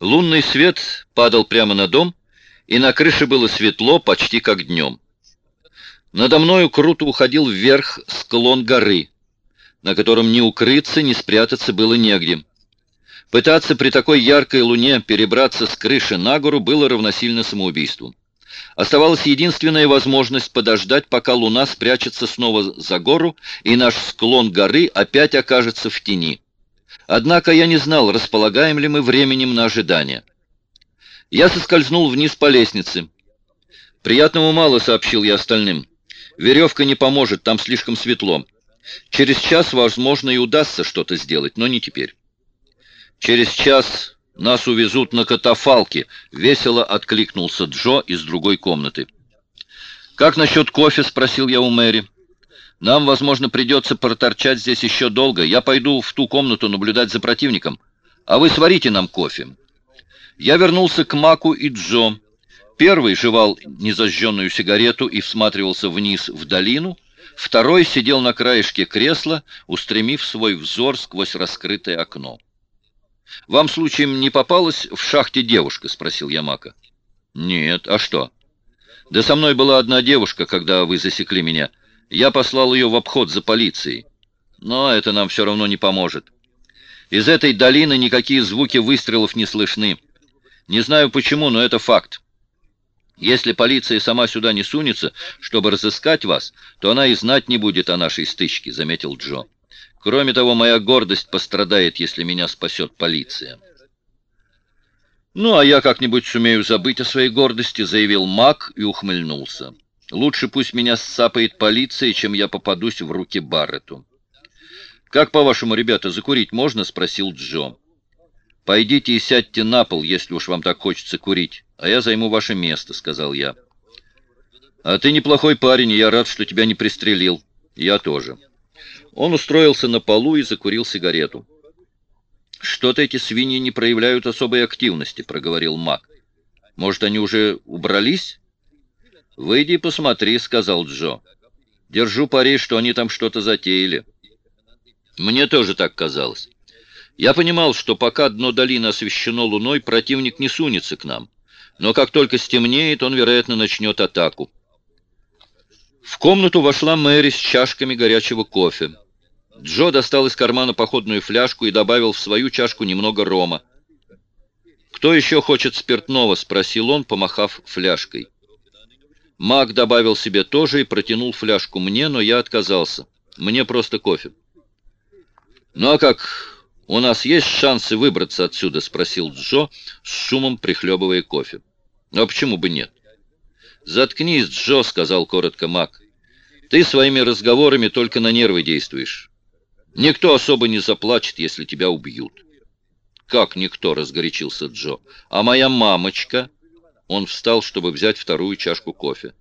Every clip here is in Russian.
Лунный свет падал прямо на дом, и на крыше было светло, почти как днем. Надо мною круто уходил вверх склон горы, на котором ни укрыться, ни спрятаться было негде. Пытаться при такой яркой луне перебраться с крыши на гору было равносильно самоубийству. Оставалась единственная возможность подождать, пока луна спрячется снова за гору, и наш склон горы опять окажется в тени. Однако я не знал, располагаем ли мы временем на ожидание. Я соскользнул вниз по лестнице. «Приятного мало», — сообщил я остальным. «Веревка не поможет, там слишком светло. Через час, возможно, и удастся что-то сделать, но не теперь». «Через час нас увезут на катафалке», — весело откликнулся Джо из другой комнаты. «Как насчет кофе?» — спросил я у Мэри. Нам, возможно, придется проторчать здесь еще долго. Я пойду в ту комнату наблюдать за противником, а вы сварите нам кофе». Я вернулся к Маку и Джо. Первый жевал незажженную сигарету и всматривался вниз в долину. Второй сидел на краешке кресла, устремив свой взор сквозь раскрытое окно. «Вам, случаем, не попалась в шахте девушка?» — спросил я Мака. «Нет. А что?» «Да со мной была одна девушка, когда вы засекли меня. Я послал ее в обход за полицией. Но это нам все равно не поможет. Из этой долины никакие звуки выстрелов не слышны. Не знаю почему, но это факт. Если полиция сама сюда не сунется, чтобы разыскать вас, то она и знать не будет о нашей стычке», — заметил Джо. «Кроме того, моя гордость пострадает, если меня спасет полиция». «Ну, а я как-нибудь сумею забыть о своей гордости», — заявил Мак и ухмыльнулся. Лучше пусть меня сцапает полиция, чем я попадусь в руки Барретту. «Как, по-вашему, ребята, закурить можно?» — спросил Джо. «Пойдите и сядьте на пол, если уж вам так хочется курить, а я займу ваше место», — сказал я. «А ты неплохой парень, и я рад, что тебя не пристрелил. Я тоже». Он устроился на полу и закурил сигарету. «Что-то эти свиньи не проявляют особой активности», — проговорил Мак. «Может, они уже убрались?» «Выйди и посмотри», — сказал Джо. «Держу пари, что они там что-то затеяли». Мне тоже так казалось. Я понимал, что пока дно долины освещено луной, противник не сунется к нам. Но как только стемнеет, он, вероятно, начнет атаку. В комнату вошла Мэри с чашками горячего кофе. Джо достал из кармана походную фляжку и добавил в свою чашку немного рома. «Кто еще хочет спиртного?» — спросил он, помахав фляжкой. Мак добавил себе тоже и протянул фляжку мне, но я отказался. Мне просто кофе. «Ну а как, у нас есть шансы выбраться отсюда?» — спросил Джо, с шумом прихлебывая кофе. «А почему бы нет?» «Заткнись, Джо», — сказал коротко Мак. «Ты своими разговорами только на нервы действуешь. Никто особо не заплачет, если тебя убьют». «Как никто?» — разгорячился Джо. «А моя мамочка...» Он встал, чтобы взять вторую чашку кофе.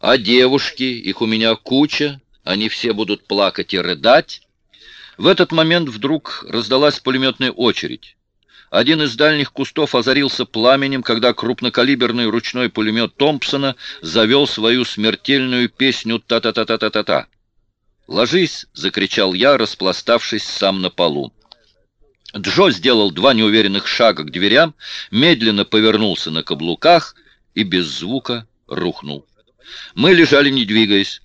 «А девушки, их у меня куча, они все будут плакать и рыдать». В этот момент вдруг раздалась пулеметная очередь. Один из дальних кустов озарился пламенем, когда крупнокалиберный ручной пулемет Томпсона завел свою смертельную песню «Та-та-та-та-та-та-та». «Ложись!» — закричал я, распластавшись сам на полу. Джо сделал два неуверенных шага к дверям, медленно повернулся на каблуках и без звука рухнул. Мы лежали, не двигаясь.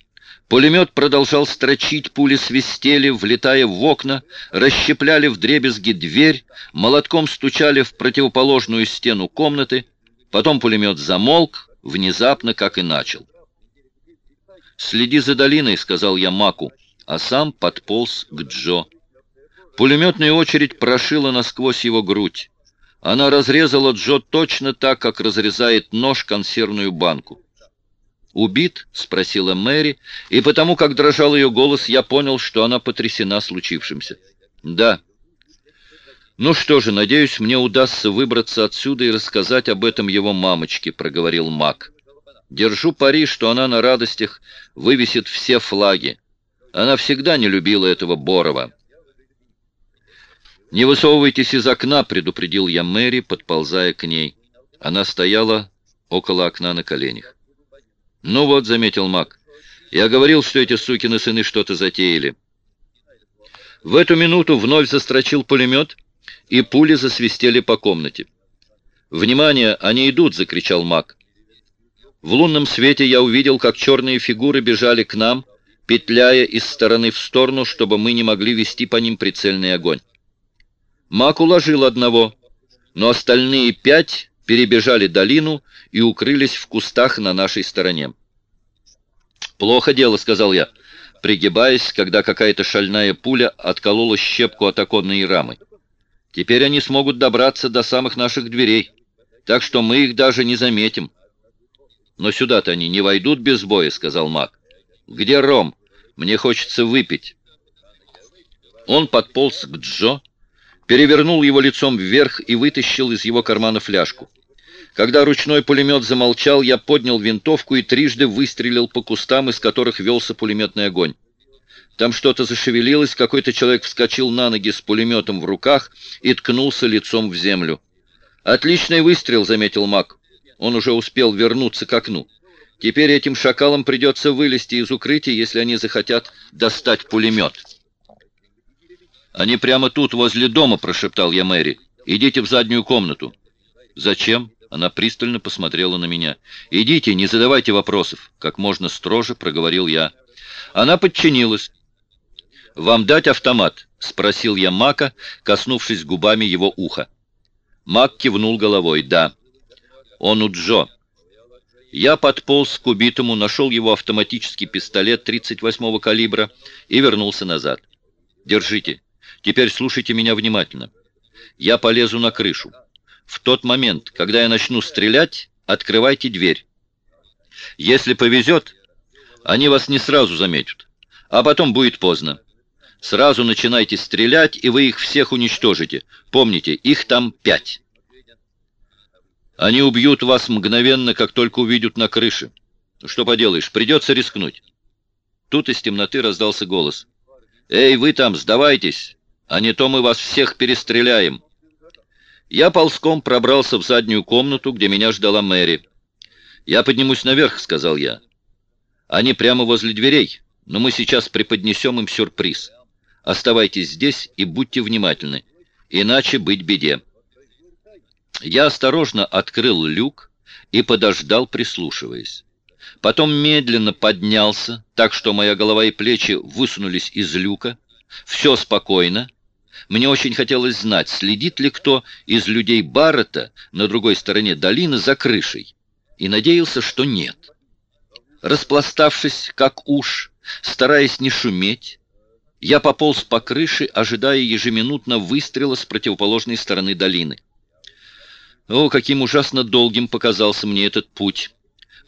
Пулемет продолжал строчить, пули свистели, влетая в окна, расщепляли в дребезги дверь, молотком стучали в противоположную стену комнаты. Потом пулемет замолк, внезапно, как и начал. «Следи за долиной», — сказал я Маку, а сам подполз к Джо. Пулеметная очередь прошила насквозь его грудь. Она разрезала Джо точно так, как разрезает нож консервную банку. «Убит?» — спросила Мэри, и потому, как дрожал ее голос, я понял, что она потрясена случившимся. «Да». «Ну что же, надеюсь, мне удастся выбраться отсюда и рассказать об этом его мамочке», — проговорил Мак. «Держу пари, что она на радостях вывесит все флаги. Она всегда не любила этого Борова». «Не высовывайтесь из окна», — предупредил я Мэри, подползая к ней. Она стояла около окна на коленях. «Ну вот», — заметил Мак, — «я говорил, что эти сукины сыны что-то затеяли». В эту минуту вновь застрочил пулемет, и пули засвистели по комнате. «Внимание! Они идут!» — закричал маг. В лунном свете я увидел, как черные фигуры бежали к нам, петляя из стороны в сторону, чтобы мы не могли вести по ним прицельный огонь. Маг уложил одного, но остальные пять перебежали долину и укрылись в кустах на нашей стороне. «Плохо дело», — сказал я, пригибаясь, когда какая-то шальная пуля отколола щепку от оконной рамы. «Теперь они смогут добраться до самых наших дверей, так что мы их даже не заметим». «Но сюда-то они не войдут без боя», — сказал маг. «Где Ром? Мне хочется выпить». Он подполз к Джо, перевернул его лицом вверх и вытащил из его кармана фляжку. Когда ручной пулемет замолчал, я поднял винтовку и трижды выстрелил по кустам, из которых велся пулеметный огонь. Там что-то зашевелилось, какой-то человек вскочил на ноги с пулеметом в руках и ткнулся лицом в землю. «Отличный выстрел», — заметил Мак. Он уже успел вернуться к окну. Теперь этим шакалам придется вылезти из укрытия, если они захотят достать пулемет. «Они прямо тут, возле дома», — прошептал я Мэри. «Идите в заднюю комнату». «Зачем?» — она пристально посмотрела на меня. «Идите, не задавайте вопросов», — как можно строже проговорил я. Она подчинилась. «Вам дать автомат?» — спросил я Мака, коснувшись губами его уха. Мак кивнул головой. «Да». Он у Джо. Я подполз к убитому, нашел его автоматический пистолет 38-го калибра и вернулся назад. Держите. Теперь слушайте меня внимательно. Я полезу на крышу. В тот момент, когда я начну стрелять, открывайте дверь. Если повезет, они вас не сразу заметят, а потом будет поздно. Сразу начинайте стрелять, и вы их всех уничтожите. Помните, их там пять. Они убьют вас мгновенно, как только увидят на крыше. Что поделаешь, придется рискнуть. Тут из темноты раздался голос. «Эй, вы там, сдавайтесь, а не то мы вас всех перестреляем». Я ползком пробрался в заднюю комнату, где меня ждала Мэри. «Я поднимусь наверх», — сказал я. «Они прямо возле дверей, но мы сейчас преподнесем им сюрприз. Оставайтесь здесь и будьте внимательны, иначе быть беде». Я осторожно открыл люк и подождал, прислушиваясь. Потом медленно поднялся, так что моя голова и плечи высунулись из люка. Все спокойно. Мне очень хотелось знать, следит ли кто из людей Баррета на другой стороне долины за крышей. И надеялся, что нет. Распластавшись, как уж, стараясь не шуметь, я пополз по крыше, ожидая ежеминутно выстрела с противоположной стороны долины. О, каким ужасно долгим показался мне этот путь.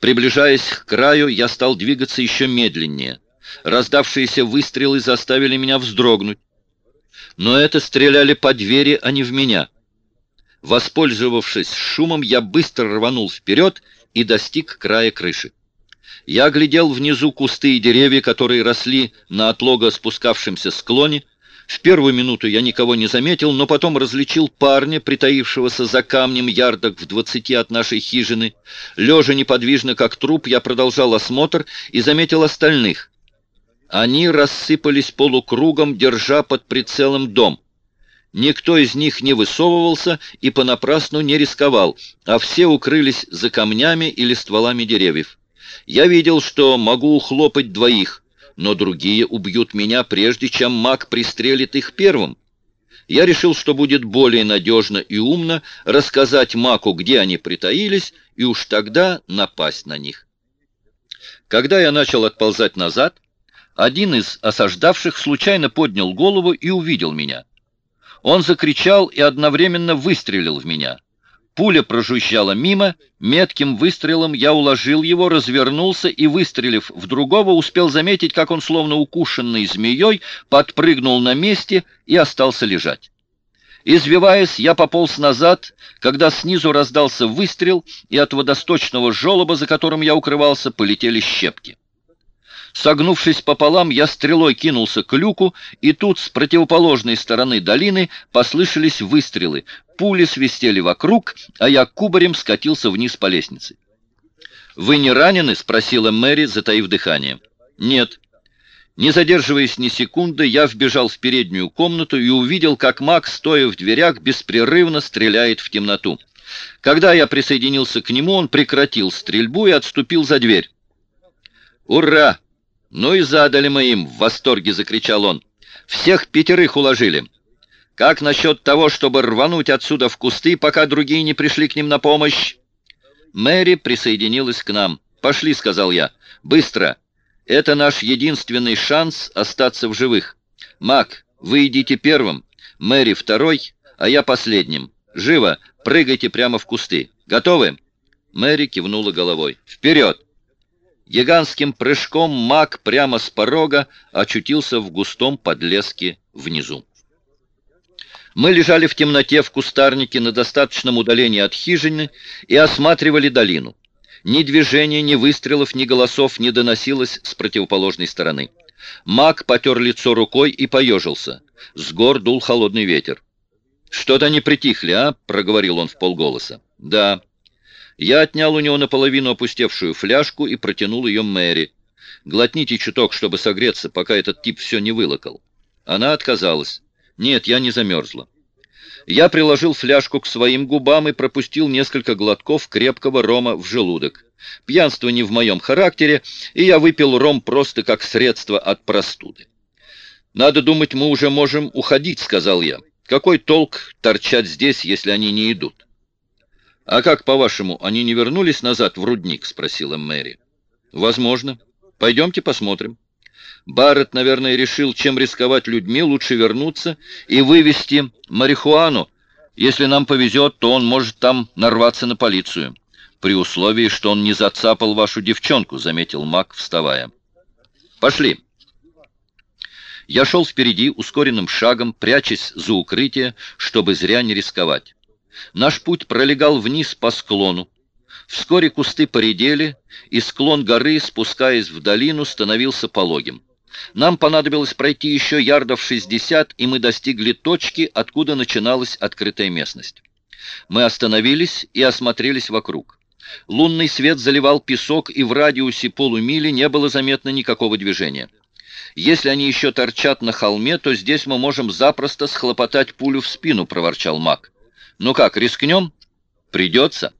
Приближаясь к краю, я стал двигаться еще медленнее. Раздавшиеся выстрелы заставили меня вздрогнуть. Но это стреляли по двери, а не в меня. Воспользовавшись шумом, я быстро рванул вперед и достиг края крыши. Я глядел внизу кусты и деревья, которые росли на отлого спускавшемся склоне, в первую минуту я никого не заметил, но потом различил парня, притаившегося за камнем ярдок в двадцати от нашей хижины. Лежа неподвижно, как труп, я продолжал осмотр и заметил остальных. Они рассыпались полукругом, держа под прицелом дом. Никто из них не высовывался и понапрасну не рисковал, а все укрылись за камнями или стволами деревьев. Я видел, что могу ухлопать двоих, но другие убьют меня, прежде чем маг пристрелит их первым. Я решил, что будет более надежно и умно рассказать маку, где они притаились, и уж тогда напасть на них. Когда я начал отползать назад, один из осаждавших случайно поднял голову и увидел меня. Он закричал и одновременно выстрелил в меня. Пуля прожужжала мимо, метким выстрелом я уложил его, развернулся и, выстрелив в другого, успел заметить, как он, словно укушенный змеей, подпрыгнул на месте и остался лежать. Извиваясь, я пополз назад, когда снизу раздался выстрел, и от водосточного желоба, за которым я укрывался, полетели щепки. Согнувшись пополам, я стрелой кинулся к люку, и тут с противоположной стороны долины послышались выстрелы. Пули свистели вокруг, а я кубарем скатился вниз по лестнице. «Вы не ранены?» — спросила Мэри, затаив дыхание. «Нет». Не задерживаясь ни секунды, я вбежал в переднюю комнату и увидел, как маг, стоя в дверях, беспрерывно стреляет в темноту. Когда я присоединился к нему, он прекратил стрельбу и отступил за дверь. «Ура! Ну и задали мы им!» — в восторге закричал он. «Всех пятерых уложили. Как насчет того, чтобы рвануть отсюда в кусты, пока другие не пришли к ним на помощь?» Мэри присоединилась к нам. «Пошли», — сказал я. «Быстро! Это наш единственный шанс остаться в живых. Мак, вы идите первым, Мэри второй, а я последним. Живо, прыгайте прямо в кусты. Готовы?» Мэри кивнула головой. «Вперед!» Гигантским прыжком маг прямо с порога очутился в густом подлеске внизу. Мы лежали в темноте в кустарнике на достаточном удалении от хижины и осматривали долину. Ни движения, ни выстрелов, ни голосов не доносилось с противоположной стороны. Маг потер лицо рукой и поежился. С гор дул холодный ветер. «Что-то они притихли, а?» — проговорил он в полголоса. «Да». Я отнял у него наполовину опустевшую фляжку и протянул ее Мэри. «Глотните чуток, чтобы согреться, пока этот тип все не вылокал». Она отказалась. «Нет, я не замерзла». Я приложил фляжку к своим губам и пропустил несколько глотков крепкого рома в желудок. Пьянство не в моем характере, и я выпил ром просто как средство от простуды. «Надо думать, мы уже можем уходить», — сказал я. «Какой толк торчать здесь, если они не идут?» «А как, по-вашему, они не вернулись назад в рудник?» — спросила Мэри. «Возможно. Пойдемте посмотрим». Барретт, наверное, решил, чем рисковать людьми, лучше вернуться и вывести марихуану. Если нам повезет, то он может там нарваться на полицию. При условии, что он не зацапал вашу девчонку, заметил Мак, вставая. Пошли. Я шел впереди ускоренным шагом, прячась за укрытие, чтобы зря не рисковать. Наш путь пролегал вниз по склону. Вскоре кусты поредели, и склон горы, спускаясь в долину, становился пологим. Нам понадобилось пройти еще ярдов 60, и мы достигли точки, откуда начиналась открытая местность. Мы остановились и осмотрелись вокруг. Лунный свет заливал песок, и в радиусе полумили не было заметно никакого движения. «Если они еще торчат на холме, то здесь мы можем запросто схлопотать пулю в спину», — проворчал маг. «Ну как, рискнем?» «Придется.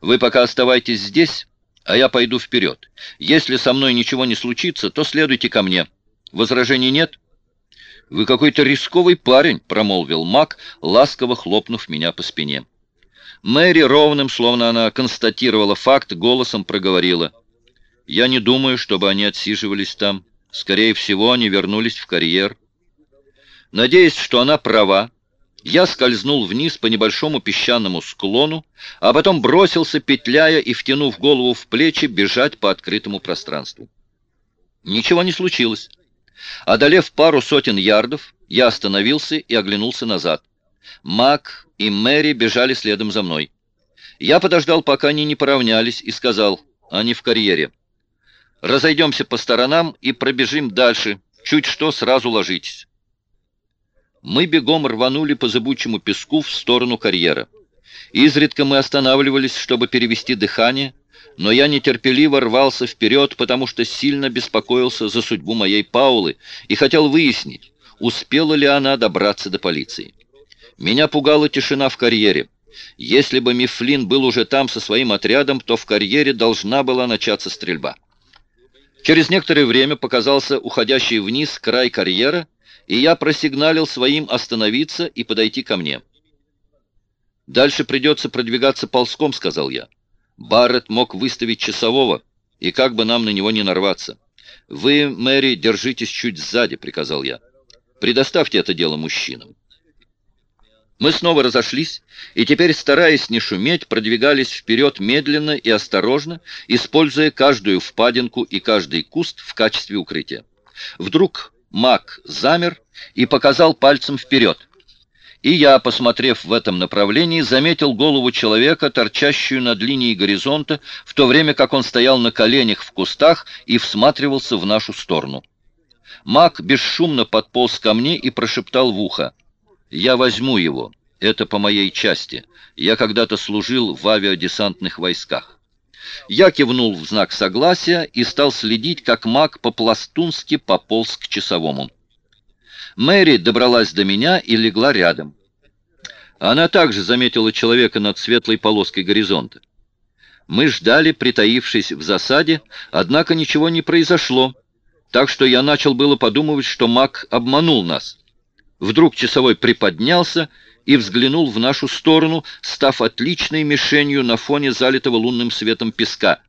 Вы пока оставайтесь здесь, а я пойду вперед. Если со мной ничего не случится, то следуйте ко мне. Возражений нет?» «Вы какой-то рисковый парень», — промолвил маг, ласково хлопнув меня по спине. Мэри ровным, словно она констатировала факт, голосом проговорила. «Я не думаю, чтобы они отсиживались там. Скорее всего, они вернулись в карьер». Надеясь, что она права, я скользнул вниз по небольшому песчаному склону, а потом бросился, петляя и втянув голову в плечи, бежать по открытому пространству. Ничего не случилось. Одолев пару сотен ярдов, я остановился и оглянулся назад. Мак и Мэри бежали следом за мной. Я подождал, пока они не поравнялись, и сказал, они в карьере. Разойдемся по сторонам и пробежим дальше. Чуть что, сразу ложитесь. Мы бегом рванули по зыбучему песку в сторону карьера. Изредка мы останавливались, чтобы перевести дыхание, но я нетерпеливо рвался вперед, потому что сильно беспокоился за судьбу моей Паулы и хотел выяснить, успела ли она добраться до полиции. Меня пугала тишина в карьере. Если бы Мифлин был уже там со своим отрядом, то в карьере должна была начаться стрельба. Через некоторое время показался уходящий вниз край карьера, и я просигналил своим остановиться и подойти ко мне. «Дальше придется продвигаться ползком», — сказал я. Барретт мог выставить часового, и как бы нам на него не нарваться. «Вы, Мэри, держитесь чуть сзади», — приказал я. «Предоставьте это дело мужчинам». Мы снова разошлись, и теперь, стараясь не шуметь, продвигались вперед медленно и осторожно, используя каждую впадинку и каждый куст в качестве укрытия. Вдруг Мак замер и показал пальцем вперед. И я, посмотрев в этом направлении, заметил голову человека, торчащую над линией горизонта, в то время как он стоял на коленях в кустах и всматривался в нашу сторону. Мак бесшумно подполз ко мне и прошептал в ухо. «Я возьму его. Это по моей части. Я когда-то служил в авиадесантных войсках». Я кивнул в знак согласия и стал следить, как маг по-пластунски пополз к часовому. Мэри добралась до меня и легла рядом. Она также заметила человека над светлой полоской горизонта. Мы ждали, притаившись в засаде, однако ничего не произошло, так что я начал было подумывать, что маг обманул нас. Вдруг часовой приподнялся и взглянул в нашу сторону, став отличной мишенью на фоне залитого лунным светом песка.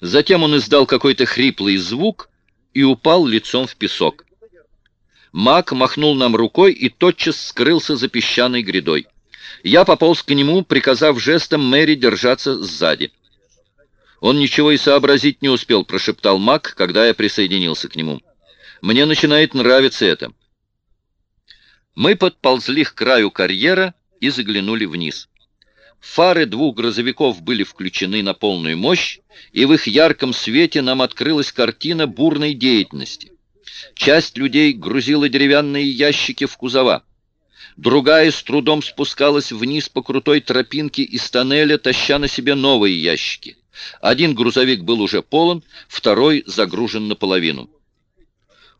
Затем он издал какой-то хриплый звук и упал лицом в песок. Маг махнул нам рукой и тотчас скрылся за песчаной грядой. Я пополз к нему, приказав жестом Мэри держаться сзади. «Он ничего и сообразить не успел», — прошептал Мак, когда я присоединился к нему. «Мне начинает нравиться это». Мы подползли к краю карьера и заглянули вниз. Фары двух грузовиков были включены на полную мощь, и в их ярком свете нам открылась картина бурной деятельности. Часть людей грузила деревянные ящики в кузова. Другая с трудом спускалась вниз по крутой тропинке из тоннеля, таща на себе новые ящики. Один грузовик был уже полон, второй загружен наполовину.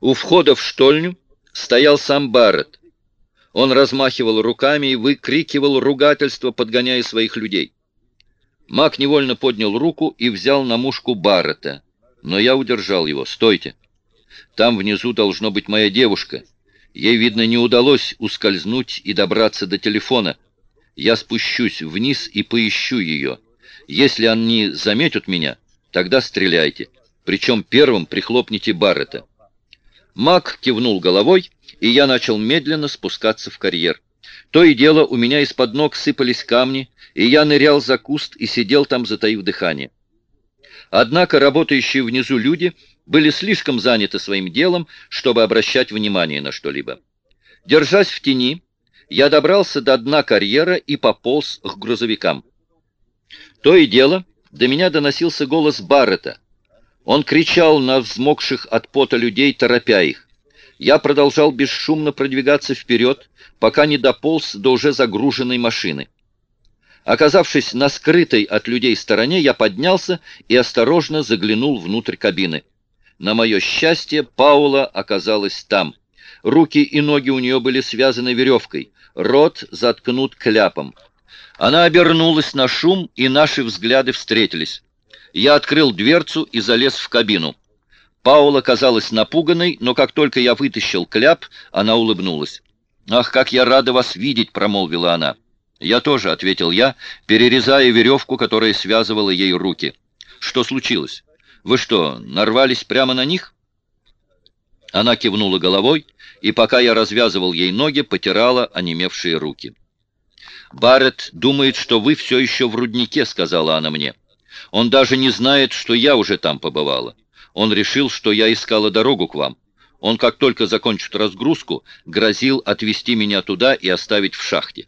У входа в штольню стоял сам Барретт. Он размахивал руками и выкрикивал ругательство, подгоняя своих людей. Мак невольно поднял руку и взял на мушку Баррета, но я удержал его. «Стойте! Там внизу должно быть моя девушка». Ей, видно, не удалось ускользнуть и добраться до телефона. Я спущусь вниз и поищу ее. Если они заметят меня, тогда стреляйте. Причем первым прихлопните Баррета. Мак кивнул головой, и я начал медленно спускаться в карьер. То и дело у меня из-под ног сыпались камни, и я нырял за куст и сидел там, затаив дыхание. Однако работающие внизу люди были слишком заняты своим делом, чтобы обращать внимание на что-либо. Держась в тени, я добрался до дна карьера и пополз к грузовикам. То и дело, до меня доносился голос Баррета. Он кричал на взмокших от пота людей, торопя их. Я продолжал бесшумно продвигаться вперед, пока не дополз до уже загруженной машины. Оказавшись на скрытой от людей стороне, я поднялся и осторожно заглянул внутрь кабины. На мое счастье, Паула оказалась там. Руки и ноги у нее были связаны веревкой, рот заткнут кляпом. Она обернулась на шум, и наши взгляды встретились. Я открыл дверцу и залез в кабину. Паула казалась напуганной, но как только я вытащил кляп, она улыбнулась. «Ах, как я рада вас видеть!» — промолвила она. «Я тоже», — ответил я, перерезая веревку, которая связывала ей руки. «Что случилось?» Вы что, нарвались прямо на них?» Она кивнула головой, и пока я развязывал ей ноги, потирала онемевшие руки. «Барретт думает, что вы все еще в руднике», — сказала она мне. «Он даже не знает, что я уже там побывала. Он решил, что я искала дорогу к вам. Он, как только закончит разгрузку, грозил отвезти меня туда и оставить в шахте.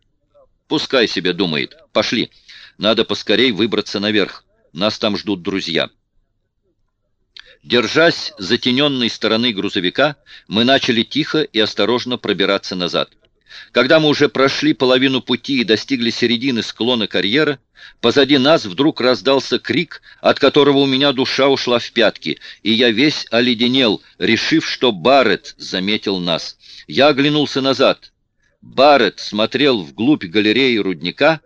Пускай себе думает. Пошли. Надо поскорей выбраться наверх. Нас там ждут друзья». Держась затененной стороны грузовика, мы начали тихо и осторожно пробираться назад. Когда мы уже прошли половину пути и достигли середины склона карьера, позади нас вдруг раздался крик, от которого у меня душа ушла в пятки, и я весь оледенел, решив, что Барретт заметил нас. Я оглянулся назад. Барретт смотрел вглубь галереи рудника.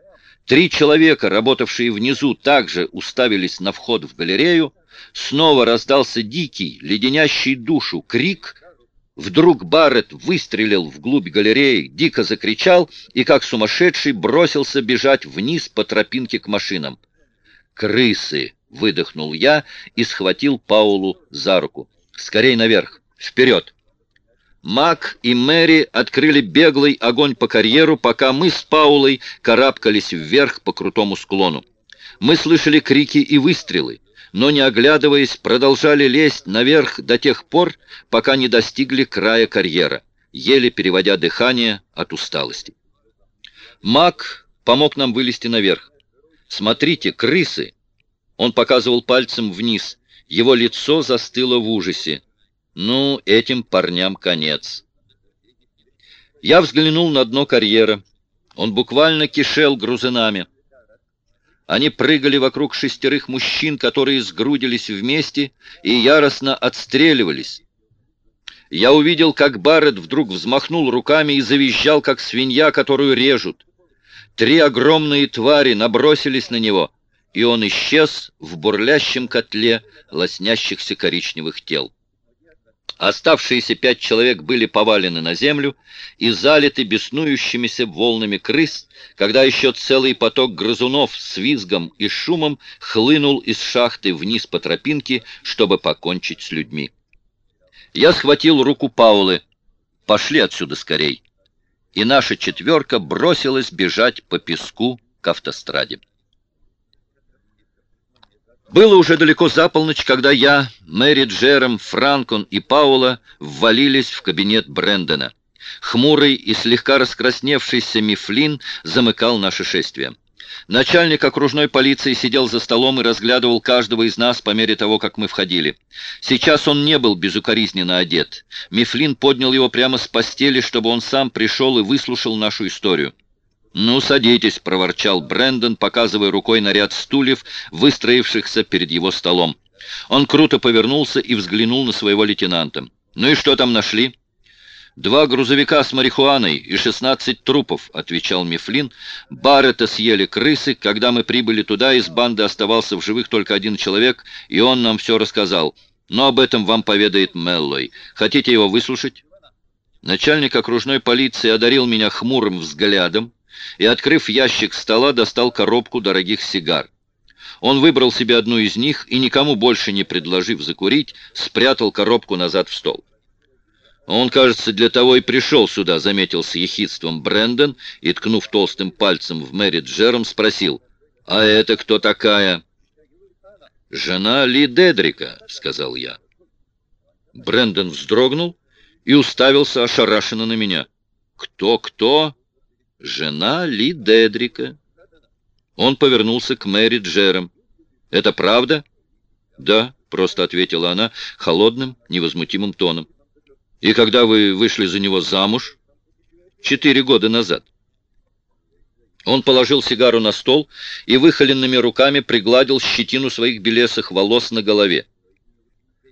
Три человека, работавшие внизу, также уставились на вход в галерею. Снова раздался дикий, леденящий душу крик. Вдруг Барретт выстрелил вглубь галереи, дико закричал и, как сумасшедший, бросился бежать вниз по тропинке к машинам. «Крысы!» — выдохнул я и схватил Паулу за руку. «Скорей наверх! Вперед!» Мак и Мэри открыли беглый огонь по карьеру, пока мы с Паулой карабкались вверх по крутому склону. Мы слышали крики и выстрелы но, не оглядываясь, продолжали лезть наверх до тех пор, пока не достигли края карьера, еле переводя дыхание от усталости. Мак помог нам вылезти наверх. «Смотрите, крысы!» Он показывал пальцем вниз. Его лицо застыло в ужасе. «Ну, этим парням конец». Я взглянул на дно карьера. Он буквально кишел грузинами. Они прыгали вокруг шестерых мужчин, которые сгрудились вместе и яростно отстреливались. Я увидел, как Барретт вдруг взмахнул руками и завизжал, как свинья, которую режут. Три огромные твари набросились на него, и он исчез в бурлящем котле лоснящихся коричневых тел. Оставшиеся пять человек были повалены на землю и залиты беснующимися волнами крыс, когда еще целый поток грызунов с визгом и шумом хлынул из шахты вниз по тропинке, чтобы покончить с людьми. Я схватил руку Паулы. «Пошли отсюда скорей!» И наша четверка бросилась бежать по песку к автостраде. Было уже далеко за полночь, когда я, Мэри Джером, Франкон и Паула ввалились в кабинет Брэндона. Хмурый и слегка раскрасневшийся Мифлин замыкал наше шествие. Начальник окружной полиции сидел за столом и разглядывал каждого из нас по мере того, как мы входили. Сейчас он не был безукоризненно одет. Мифлин поднял его прямо с постели, чтобы он сам пришел и выслушал нашу историю. «Ну, садитесь», — проворчал Брэндон, показывая рукой на ряд стульев, выстроившихся перед его столом. Он круто повернулся и взглянул на своего лейтенанта. «Ну и что там нашли?» «Два грузовика с марихуаной и шестнадцать трупов», — отвечал Мифлин. «Баррета съели крысы. Когда мы прибыли туда, из банды оставался в живых только один человек, и он нам все рассказал. Но об этом вам поведает Меллой. Хотите его выслушать?» Начальник окружной полиции одарил меня хмурым взглядом, и, открыв ящик стола, достал коробку дорогих сигар. Он выбрал себе одну из них и, никому больше не предложив закурить, спрятал коробку назад в стол. «Он, кажется, для того и пришел сюда», — заметил с ехидством Брэндон и, ткнув толстым пальцем в Мэри Джером, спросил, «А это кто такая?» «Жена Ли Дедрика», — сказал я. Брэндон вздрогнул и уставился ошарашенно на меня. «Кто-кто?» Жена Ли Дедрика. Он повернулся к Мэри Джером. «Это правда?» «Да», — просто ответила она холодным, невозмутимым тоном. «И когда вы вышли за него замуж?» «Четыре года назад». Он положил сигару на стол и выхоленными руками пригладил щетину своих белесых волос на голове.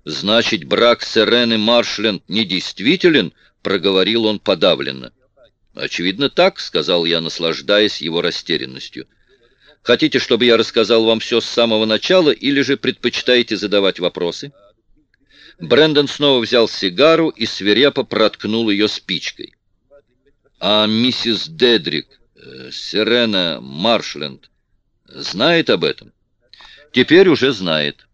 «Значит, брак Сирены Маршленд недействителен?» — проговорил он подавленно. «Очевидно, так», — сказал я, наслаждаясь его растерянностью. «Хотите, чтобы я рассказал вам все с самого начала, или же предпочитаете задавать вопросы?» Брэндон снова взял сигару и свирепо проткнул ее спичкой. «А миссис Дедрик, э, Сирена Маршленд, знает об этом?» «Теперь уже знает».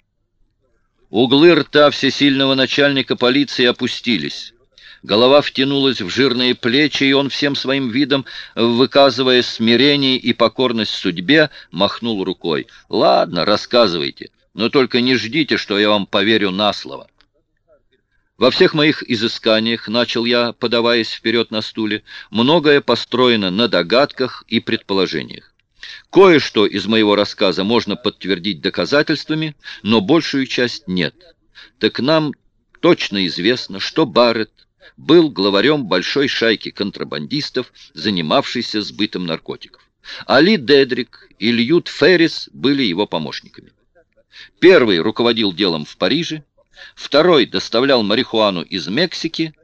Углы рта всесильного начальника полиции опустились. Голова втянулась в жирные плечи, и он всем своим видом, выказывая смирение и покорность судьбе, махнул рукой. «Ладно, рассказывайте, но только не ждите, что я вам поверю на слово». Во всех моих изысканиях, начал я, подаваясь вперед на стуле, многое построено на догадках и предположениях. Кое-что из моего рассказа можно подтвердить доказательствами, но большую часть нет. Так нам точно известно, что Барретт был главарем большой шайки контрабандистов, занимавшейся сбытом наркотиков. Али Дедрик и Льют Феррис были его помощниками. Первый руководил делом в Париже, второй доставлял марихуану из Мексики,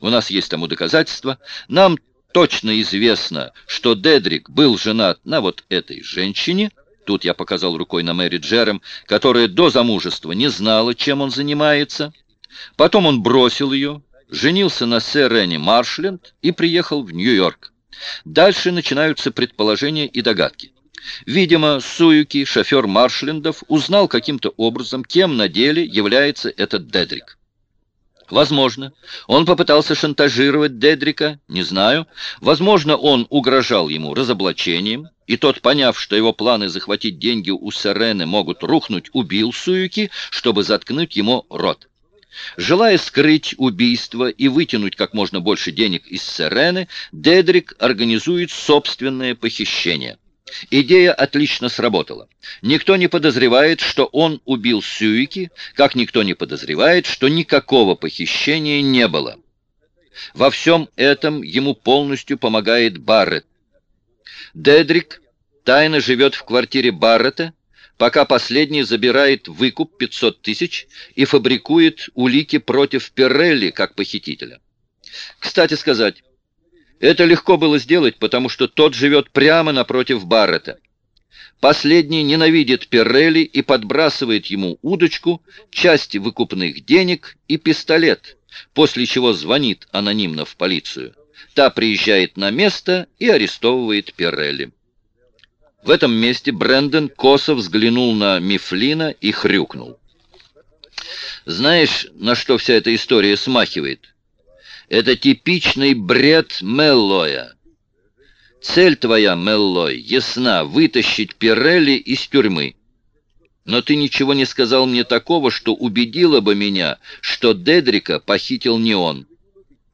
у нас есть тому доказательства, нам точно известно, что Дедрик был женат на вот этой женщине, тут я показал рукой на Мэри Джерем, которая до замужества не знала, чем он занимается, потом он бросил ее, женился на Сэрене Маршленд и приехал в Нью-Йорк. Дальше начинаются предположения и догадки. Видимо, Суюки, шофер Маршлендов, узнал каким-то образом, кем на деле является этот Дедрик. Возможно, он попытался шантажировать Дедрика, не знаю. Возможно, он угрожал ему разоблачением, и тот, поняв, что его планы захватить деньги у Сирены могут рухнуть, убил Суюки, чтобы заткнуть ему рот. Желая скрыть убийство и вытянуть как можно больше денег из Сирены, Дедрик организует собственное похищение. Идея отлично сработала. Никто не подозревает, что он убил Сюики, как никто не подозревает, что никакого похищения не было. Во всем этом ему полностью помогает Барретт. Дедрик тайно живет в квартире Баррета, пока последний забирает выкуп 500 тысяч и фабрикует улики против Перрелли как похитителя. Кстати сказать, это легко было сделать, потому что тот живет прямо напротив Баррета. Последний ненавидит Перрелли и подбрасывает ему удочку, части выкупных денег и пистолет, после чего звонит анонимно в полицию. Та приезжает на место и арестовывает Перрелли. В этом месте Брэндон косо взглянул на Мифлина и хрюкнул. «Знаешь, на что вся эта история смахивает? Это типичный бред Меллоя. Цель твоя, Меллой, ясна — вытащить Пирелли из тюрьмы. Но ты ничего не сказал мне такого, что убедило бы меня, что Дедрика похитил не он.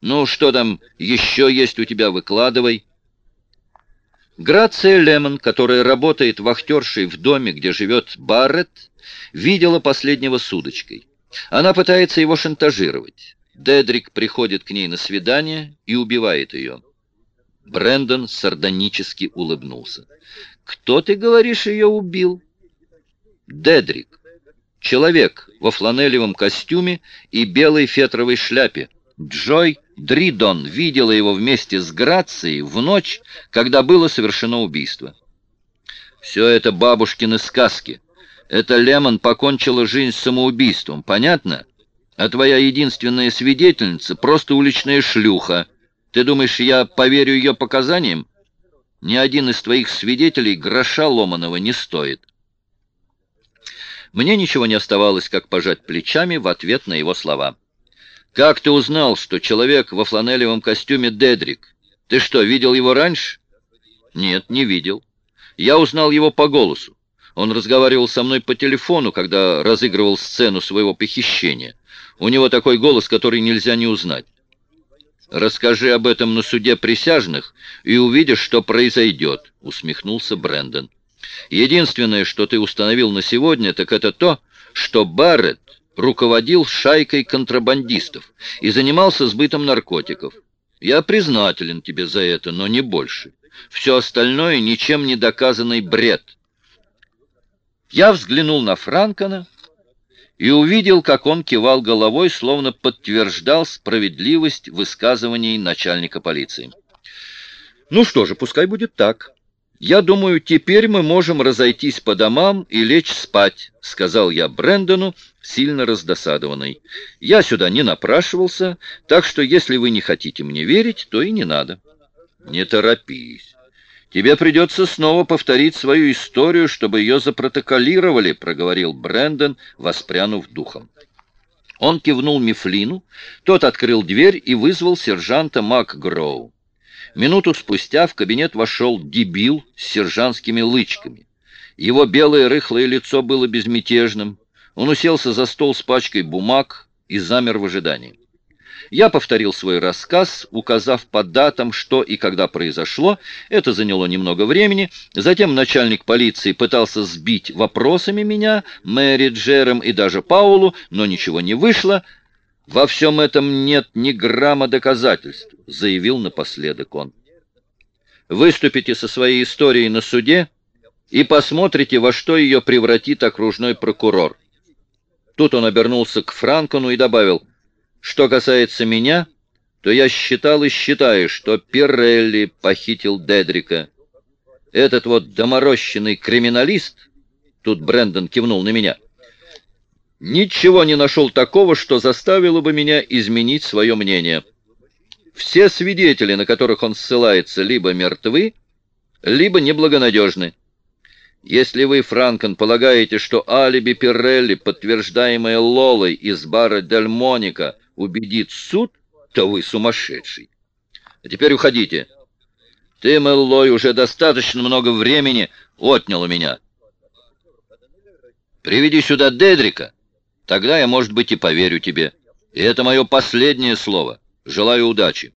Ну, что там еще есть у тебя, выкладывай». Грация Лемон, которая работает вахтершей в доме, где живет Барретт, видела последнего с удочкой. Она пытается его шантажировать. Дедрик приходит к ней на свидание и убивает ее. Брендон сардонически улыбнулся. «Кто, ты говоришь, ее убил?» «Дедрик. Человек во фланелевом костюме и белой фетровой шляпе. Джой Дридон видела его вместе с Грацией в ночь, когда было совершено убийство. Все это бабушкины сказки. Эта Лемон покончила жизнь самоубийством, понятно? А твоя единственная свидетельница — просто уличная шлюха. Ты думаешь, я поверю ее показаниям? Ни один из твоих свидетелей гроша ломаного не стоит. Мне ничего не оставалось, как пожать плечами в ответ на его слова. Как ты узнал, что человек во фланелевом костюме Дедрик? Ты что, видел его раньше? Нет, не видел. Я узнал его по голосу. Он разговаривал со мной по телефону, когда разыгрывал сцену своего похищения. У него такой голос, который нельзя не узнать. «Расскажи об этом на суде присяжных, и увидишь, что произойдет», — усмехнулся Брэндон. «Единственное, что ты установил на сегодня, так это то, что Барретт руководил шайкой контрабандистов и занимался сбытом наркотиков. Я признателен тебе за это, но не больше. Все остальное ничем не доказанный бред. Я взглянул на Франкона и увидел, как он кивал головой, словно подтверждал справедливость высказываний начальника полиции. Ну что же, пускай будет так. «Я думаю, теперь мы можем разойтись по домам и лечь спать», — сказал я Брэндону, сильно раздосадованный. «Я сюда не напрашивался, так что если вы не хотите мне верить, то и не надо». «Не торопись. Тебе придется снова повторить свою историю, чтобы ее запротоколировали», — проговорил Брэндон, воспрянув духом. Он кивнул Мифлину, тот открыл дверь и вызвал сержанта МакГроу. Минуту спустя в кабинет вошел дебил с сержантскими лычками. Его белое рыхлое лицо было безмятежным. Он уселся за стол с пачкой бумаг и замер в ожидании. Я повторил свой рассказ, указав по датам, что и когда произошло. Это заняло немного времени. Затем начальник полиции пытался сбить вопросами меня, Мэри, Джером и даже Паулу, но ничего не вышло. «Во всем этом нет ни грамма доказательств», — заявил напоследок он. «Выступите со своей историей на суде и посмотрите, во что ее превратит окружной прокурор». Тут он обернулся к Франкону и добавил, «Что касается меня, то я считал и считаю, что Пирелли похитил Дедрика. Этот вот доморощенный криминалист...» Тут Брэндон кивнул на меня — ничего не нашел такого, что заставило бы меня изменить свое мнение. Все свидетели, на которых он ссылается, либо мертвы, либо неблагонадежны. Если вы, Франкон, полагаете, что алиби Пирелли, подтверждаемое Лолой из бара Дель Моника, убедит суд, то вы сумасшедший. А теперь уходите. Ты, Меллой, уже достаточно много времени отнял у меня. Приведи сюда Дедрика. Тогда я, может быть, и поверю тебе. И это мое последнее слово. Желаю удачи.